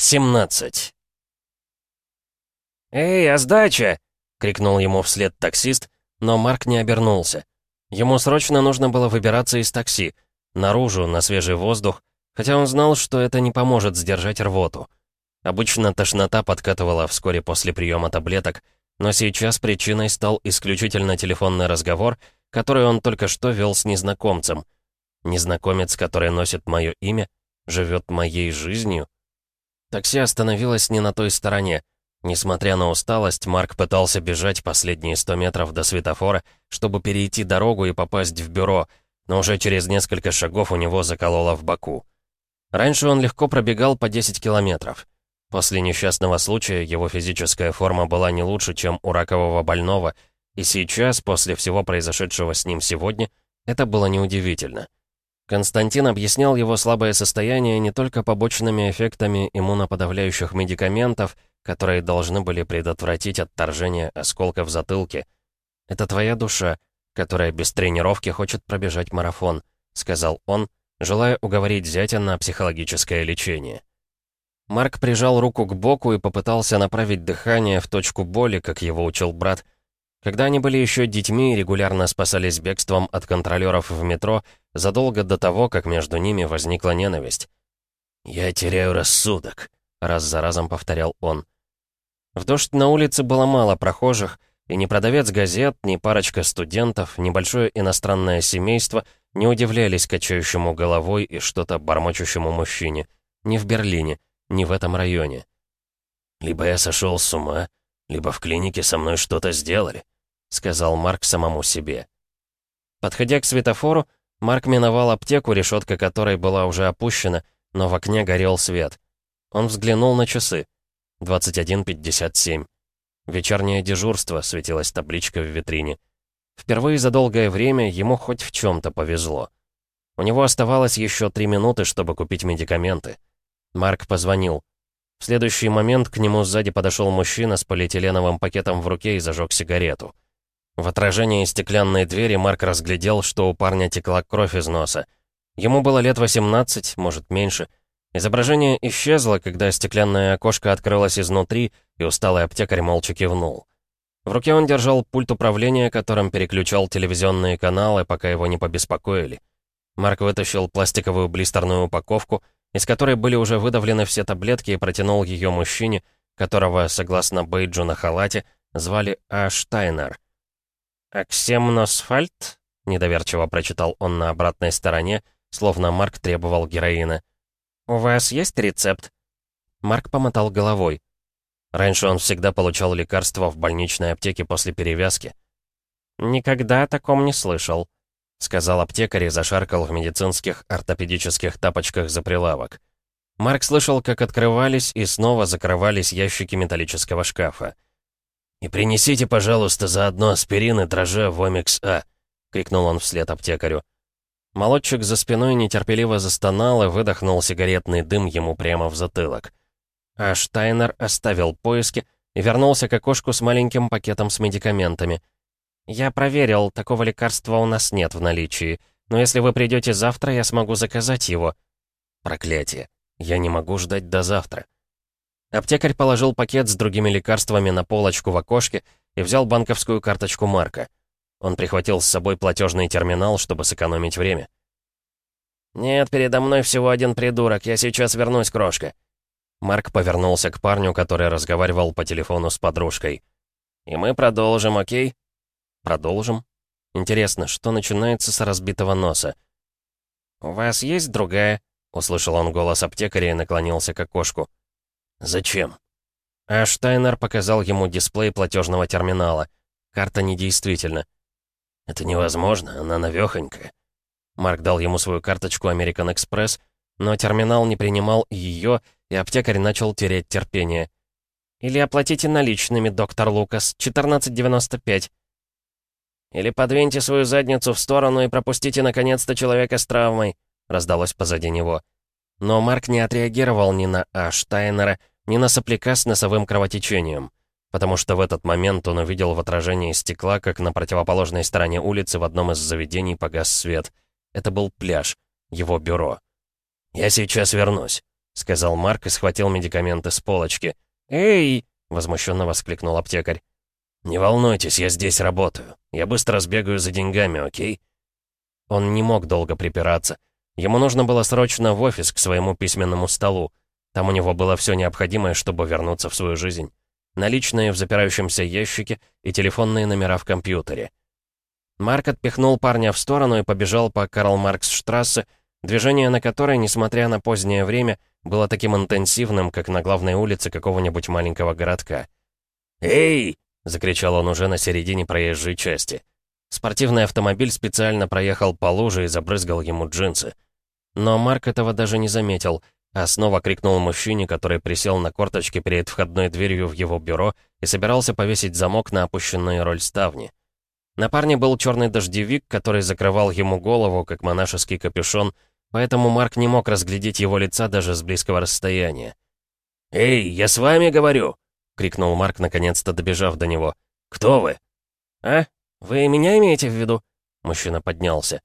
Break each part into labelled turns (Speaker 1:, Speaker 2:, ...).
Speaker 1: 17. «Эй, а сдача!» — крикнул ему вслед таксист, но Марк не обернулся. Ему срочно нужно было выбираться из такси, наружу, на свежий воздух, хотя он знал, что это не поможет сдержать рвоту. Обычно тошнота подкатывала вскоре после приема таблеток, но сейчас причиной стал исключительно телефонный разговор, который он только что вел с незнакомцем. Незнакомец, который носит мое имя, живет моей жизнью. Такси остановилось не на той стороне. Несмотря на усталость, Марк пытался бежать последние 100 метров до светофора, чтобы перейти дорогу и попасть в бюро, но уже через несколько шагов у него закололо в боку. Раньше он легко пробегал по 10 километров. После несчастного случая его физическая форма была не лучше, чем у ракового больного, и сейчас, после всего произошедшего с ним сегодня, это было неудивительно. Константин объяснял его слабое состояние не только побочными эффектами иммуноподавляющих медикаментов, которые должны были предотвратить отторжение осколка в затылке. «Это твоя душа, которая без тренировки хочет пробежать марафон», — сказал он, желая уговорить зятя на психологическое лечение. Марк прижал руку к боку и попытался направить дыхание в точку боли, как его учил брат — когда они были еще детьми и регулярно спасались бегством от контролеров в метро, задолго до того, как между ними возникла ненависть. «Я теряю рассудок», — раз за разом повторял он. В дождь на улице было мало прохожих, и ни продавец газет, ни парочка студентов, ни большое иностранное семейство не удивлялись качающему головой и что-то бормочущему мужчине. Ни в Берлине, ни в этом районе. «Либо я сошел с ума, либо в клинике со мной что-то сделали», — сказал Марк самому себе. Подходя к светофору, Марк миновал аптеку, решетка которой была уже опущена, но в окне горел свет. Он взглянул на часы. 21.57. Вечернее дежурство, светилась табличка в витрине. Впервые за долгое время ему хоть в чем-то повезло. У него оставалось еще три минуты, чтобы купить медикаменты. Марк позвонил. В следующий момент к нему сзади подошел мужчина с полиэтиленовым пакетом в руке и зажег сигарету. В отражении стеклянной двери Марк разглядел, что у парня текла кровь из носа. Ему было лет 18, может, меньше. Изображение исчезло, когда стеклянное окошко открылось изнутри, и усталый аптекарь молча кивнул. В руке он держал пульт управления, которым переключал телевизионные каналы, пока его не побеспокоили. Марк вытащил пластиковую блистерную упаковку — из которой были уже выдавлены все таблетки, и протянул ее мужчине, которого, согласно бейджу на халате, звали А. Штайнер. «Аксемносфальт?» — недоверчиво прочитал он на обратной стороне, словно Марк требовал героина. «У вас есть рецепт?» Марк помотал головой. Раньше он всегда получал лекарства в больничной аптеке после перевязки. «Никогда о таком не слышал», — сказал аптекарь и зашаркал в медицинских ортопедических тапочках за прилавок. Марк слышал, как открывались и снова закрывались ящики металлического шкафа. «И принесите, пожалуйста, заодно аспирин и дрожжи Вомикс-А», — крикнул он вслед аптекарю. Молодчик за спиной нетерпеливо застонал и выдохнул сигаретный дым ему прямо в затылок. А Штайнер оставил поиски и вернулся к окошку с маленьким пакетом с медикаментами — «Я проверил, такого лекарства у нас нет в наличии. Но если вы придете завтра, я смогу заказать его». «Проклятие. Я не могу ждать до завтра». Аптекарь положил пакет с другими лекарствами на полочку в окошке и взял банковскую карточку Марка. Он прихватил с собой платежный терминал, чтобы сэкономить время. «Нет, передо мной всего один придурок. Я сейчас вернусь, крошка». Марк повернулся к парню, который разговаривал по телефону с подружкой. «И мы продолжим, окей?» Продолжим. Интересно, что начинается с разбитого носа? «У вас есть другая?» — услышал он голос аптекаря и наклонился к окошку. «Зачем?» А Штайнер показал ему дисплей платежного терминала. Карта недействительна. «Это невозможно, она навёхонькая». Марк дал ему свою карточку American Express, но терминал не принимал ее, и аптекарь начал терять терпение. «Или оплатите наличными, доктор Лукас, 14.95». «Или подвиньте свою задницу в сторону и пропустите наконец-то человека с травмой», — раздалось позади него. Но Марк не отреагировал ни на А. Штайнера, ни на сопляка с носовым кровотечением, потому что в этот момент он увидел в отражении стекла, как на противоположной стороне улицы в одном из заведений погас свет. Это был пляж, его бюро. «Я сейчас вернусь», — сказал Марк и схватил медикаменты с полочки. «Эй!» — возмущенно воскликнул аптекарь. «Не волнуйтесь, я здесь работаю. Я быстро сбегаю за деньгами, окей?» Он не мог долго припираться. Ему нужно было срочно в офис к своему письменному столу. Там у него было все необходимое, чтобы вернуться в свою жизнь. Наличные в запирающемся ящике и телефонные номера в компьютере. Марк отпихнул парня в сторону и побежал по Карл-Маркс-штрассе, движение на которой, несмотря на позднее время, было таким интенсивным, как на главной улице какого-нибудь маленького городка. «Эй!» — закричал он уже на середине проезжей части. Спортивный автомобиль специально проехал по луже и забрызгал ему джинсы. Но Марк этого даже не заметил, а снова крикнул мужчине, который присел на корточки перед входной дверью в его бюро и собирался повесить замок на опущенные роль ставни. На парне был черный дождевик, который закрывал ему голову, как монашеский капюшон, поэтому Марк не мог разглядеть его лица даже с близкого расстояния. «Эй, я с вами говорю!» — крикнул Марк, наконец-то добежав до него. «Кто вы?» «А? Вы меня имеете в виду?» Мужчина поднялся.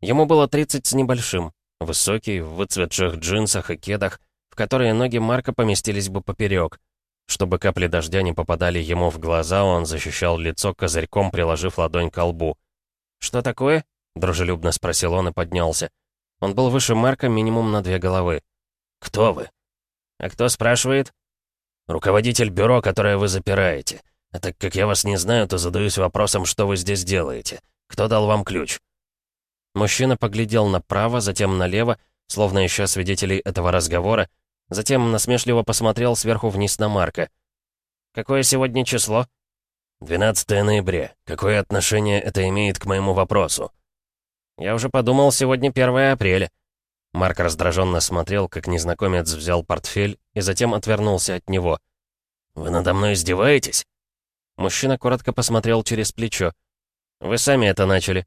Speaker 1: Ему было 30 с небольшим. Высокий, в выцветших джинсах и кедах, в которые ноги Марка поместились бы поперек. Чтобы капли дождя не попадали ему в глаза, он защищал лицо козырьком, приложив ладонь к лбу. «Что такое?» — дружелюбно спросил он и поднялся. Он был выше Марка минимум на две головы. «Кто вы?» «А кто спрашивает?» «Руководитель бюро, которое вы запираете. А так как я вас не знаю, то задаюсь вопросом, что вы здесь делаете. Кто дал вам ключ?» Мужчина поглядел направо, затем налево, словно ища свидетелей этого разговора, затем насмешливо посмотрел сверху вниз на Марка. «Какое сегодня число?» «12 ноября. Какое отношение это имеет к моему вопросу?» «Я уже подумал, сегодня 1 апреля». Марк раздраженно смотрел, как незнакомец взял портфель и затем отвернулся от него. «Вы надо мной издеваетесь?» Мужчина коротко посмотрел через плечо. «Вы сами это начали».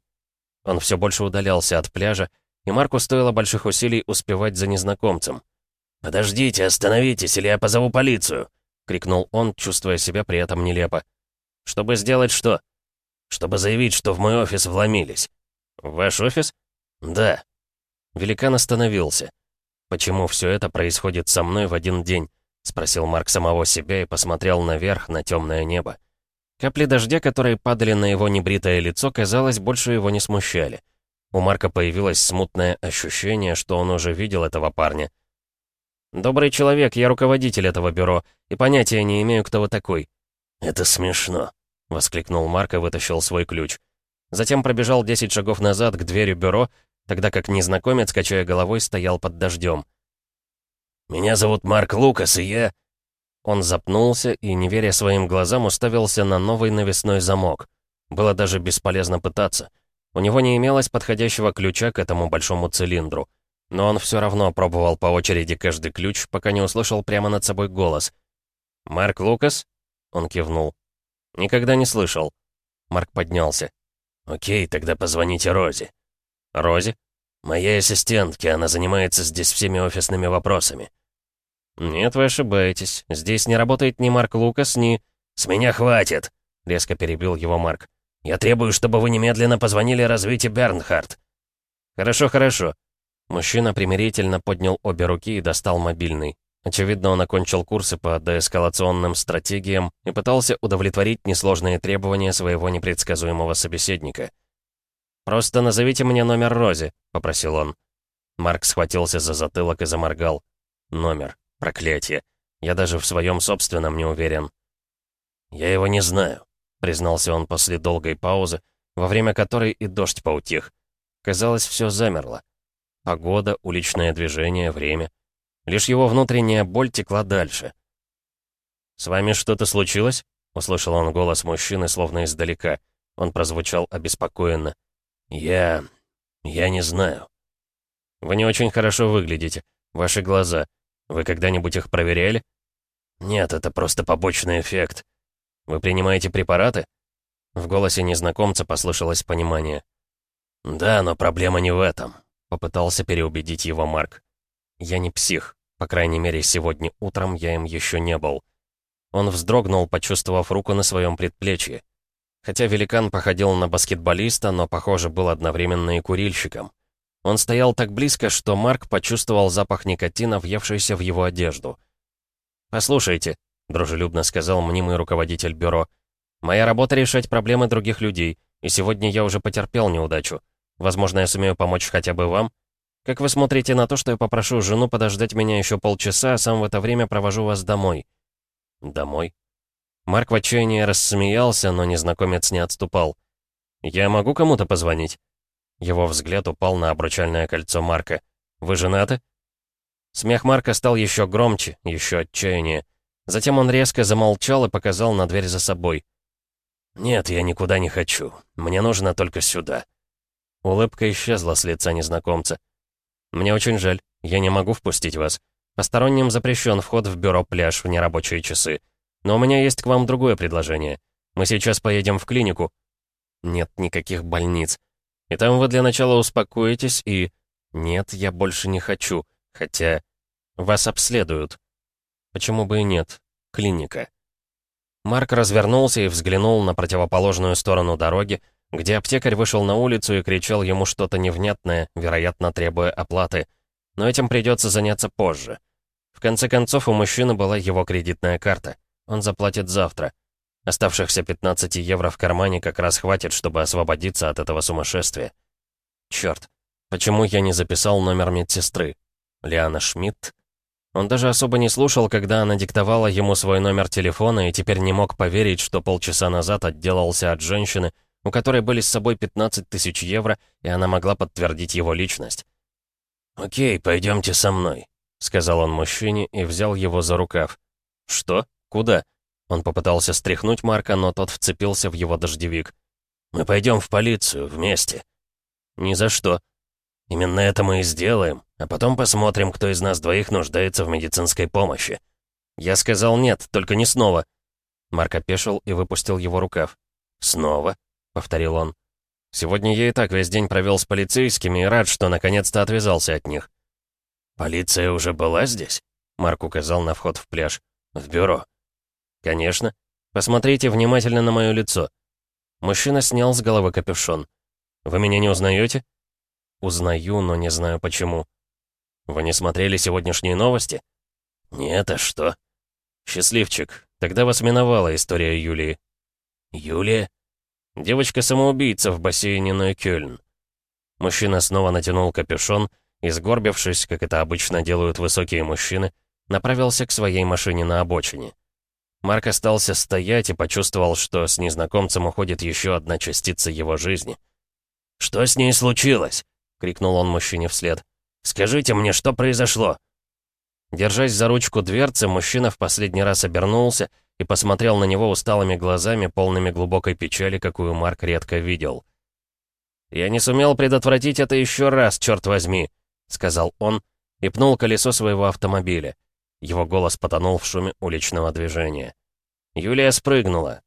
Speaker 1: Он все больше удалялся от пляжа, и Марку стоило больших усилий успевать за незнакомцем. «Подождите, остановитесь, или я позову полицию!» — крикнул он, чувствуя себя при этом нелепо. «Чтобы сделать что?» «Чтобы заявить, что в мой офис вломились». «В ваш офис?» «Да». Великан остановился. «Почему все это происходит со мной в один день?» — спросил Марк самого себя и посмотрел наверх, на темное небо. Капли дождя, которые падали на его небритое лицо, казалось, больше его не смущали. У Марка появилось смутное ощущение, что он уже видел этого парня. «Добрый человек, я руководитель этого бюро, и понятия не имею, кто вы такой». «Это смешно», — воскликнул Марк и вытащил свой ключ. Затем пробежал 10 шагов назад к двери бюро, тогда как незнакомец, качая головой, стоял под дождем. «Меня зовут Марк Лукас, и я...» Он запнулся и, не веря своим глазам, уставился на новый навесной замок. Было даже бесполезно пытаться. У него не имелось подходящего ключа к этому большому цилиндру. Но он все равно пробовал по очереди каждый ключ, пока не услышал прямо над собой голос. «Марк Лукас?» Он кивнул. «Никогда не слышал». Марк поднялся. «Окей, тогда позвоните Розе». «Розе?» «Моей ассистентке, она занимается здесь всеми офисными вопросами». «Нет, вы ошибаетесь. Здесь не работает ни Марк Лукас, ни...» «С меня хватит!» — резко перебил его Марк. «Я требую, чтобы вы немедленно позвонили развитие Бернхард». «Хорошо, хорошо». Мужчина примирительно поднял обе руки и достал мобильный. Очевидно, он окончил курсы по деэскалационным стратегиям и пытался удовлетворить несложные требования своего непредсказуемого собеседника. «Просто назовите мне номер Рози», — попросил он. Марк схватился за затылок и заморгал. «Номер. Проклятие. Я даже в своем собственном не уверен. «Я его не знаю», — признался он после долгой паузы, во время которой и дождь поутих. Казалось, все замерло. Погода, уличное движение, время. Лишь его внутренняя боль текла дальше. «С вами что-то случилось?» — услышал он голос мужчины, словно издалека. Он прозвучал обеспокоенно. «Я... я не знаю». «Вы не очень хорошо выглядите. Ваши глаза. Вы когда-нибудь их проверяли? Нет, это просто побочный эффект. Вы принимаете препараты? В голосе незнакомца послышалось понимание. Да, но проблема не в этом. Попытался переубедить его Марк. Я не псих. По крайней мере, сегодня утром я им еще не был. Он вздрогнул, почувствовав руку на своем предплечье. Хотя великан походил на баскетболиста, но, похоже, был одновременно и курильщиком. Он стоял так близко, что Марк почувствовал запах никотина, въевшийся в его одежду. «Послушайте», — дружелюбно сказал мнимый руководитель бюро, «моя работа — решать проблемы других людей, и сегодня я уже потерпел неудачу. Возможно, я сумею помочь хотя бы вам. Как вы смотрите на то, что я попрошу жену подождать меня еще полчаса, а сам в это время провожу вас домой?» «Домой?» Марк в отчаянии рассмеялся, но незнакомец не отступал. «Я могу кому-то позвонить?» Его взгляд упал на обручальное кольцо Марка. «Вы женаты?» Смех Марка стал еще громче, еще отчаяние. Затем он резко замолчал и показал на дверь за собой. «Нет, я никуда не хочу. Мне нужно только сюда». Улыбка исчезла с лица незнакомца. «Мне очень жаль. Я не могу впустить вас. Посторонним запрещен вход в бюро пляж в нерабочие часы. Но у меня есть к вам другое предложение. Мы сейчас поедем в клинику». «Нет никаких больниц. И там вы для начала успокоитесь и... Нет, я больше не хочу. Хотя... Вас обследуют. Почему бы и нет? Клиника. Марк развернулся и взглянул на противоположную сторону дороги, где аптекарь вышел на улицу и кричал ему что-то невнятное, вероятно, требуя оплаты. Но этим придется заняться позже. В конце концов, у мужчины была его кредитная карта. Он заплатит завтра. Оставшихся 15 евро в кармане как раз хватит, чтобы освободиться от этого сумасшествия. Черт, почему я не записал номер медсестры? Лиана Шмидт? Он даже особо не слушал, когда она диктовала ему свой номер телефона и теперь не мог поверить, что полчаса назад отделался от женщины, у которой были с собой 15 тысяч евро, и она могла подтвердить его личность. «Окей, пойдемте со мной», — сказал он мужчине и взял его за рукав. «Что? Куда?» Он попытался стряхнуть Марка, но тот вцепился в его дождевик. «Мы пойдем в полицию вместе». «Ни за что». «Именно это мы и сделаем, а потом посмотрим, кто из нас двоих нуждается в медицинской помощи». «Я сказал нет, только не снова». Марк опешил и выпустил его рукав. «Снова?» — повторил он. «Сегодня я и так весь день провел с полицейскими и рад, что наконец-то отвязался от них». «Полиция уже была здесь?» — Марк указал на вход в пляж. «В бюро». «Конечно. Посмотрите внимательно на мое лицо». Мужчина снял с головы капюшон. «Вы меня не узнаете?» «Узнаю, но не знаю почему». «Вы не смотрели сегодняшние новости?» «Нет, а что?» «Счастливчик. Тогда вас миновала история Юлии». «Юлия?» «Девочка-самоубийца в бассейне Нойкёльн». Мужчина снова натянул капюшон и, сгорбившись, как это обычно делают высокие мужчины, направился к своей машине на обочине. Марк остался стоять и почувствовал, что с незнакомцем уходит еще одна частица его жизни. «Что с ней случилось?» — крикнул он мужчине вслед. «Скажите мне, что произошло?» Держась за ручку дверцы, мужчина в последний раз обернулся и посмотрел на него усталыми глазами, полными глубокой печали, какую Марк редко видел. «Я не сумел предотвратить это еще раз, черт возьми», — сказал он и пнул колесо своего автомобиля. Его голос потонул в шуме уличного движения. Юлия спрыгнула.